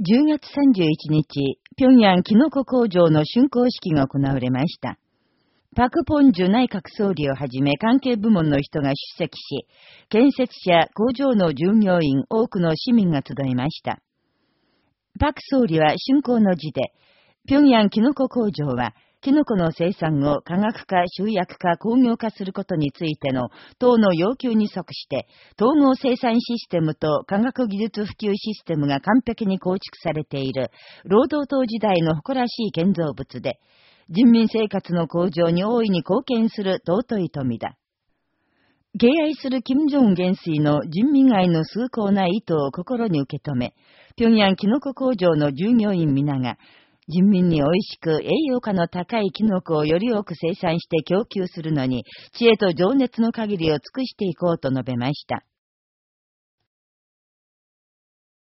10月31日、平壌キノコ工場の竣工式が行われました。パク・ポンジュ内閣総理をはじめ関係部門の人が出席し、建設者、工場の従業員、多くの市民が集いました。パク総理は竣工の辞で、平壌キノコ工場はキノコの生産を科学化、集約化、工業化することについての党の要求に即して、統合生産システムと科学技術普及システムが完璧に構築されている、労働党時代の誇らしい建造物で、人民生活の向上に大いに貢献する尊い富だ。敬愛する金正恩元帥の人民愛の崇高な意図を心に受け止め、平壌キノコ工場の従業員皆が、人民に美味しく栄養価の高いキノコをより多く生産して供給するのに、知恵と情熱の限りを尽くしていこうと述べました。